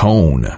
cone.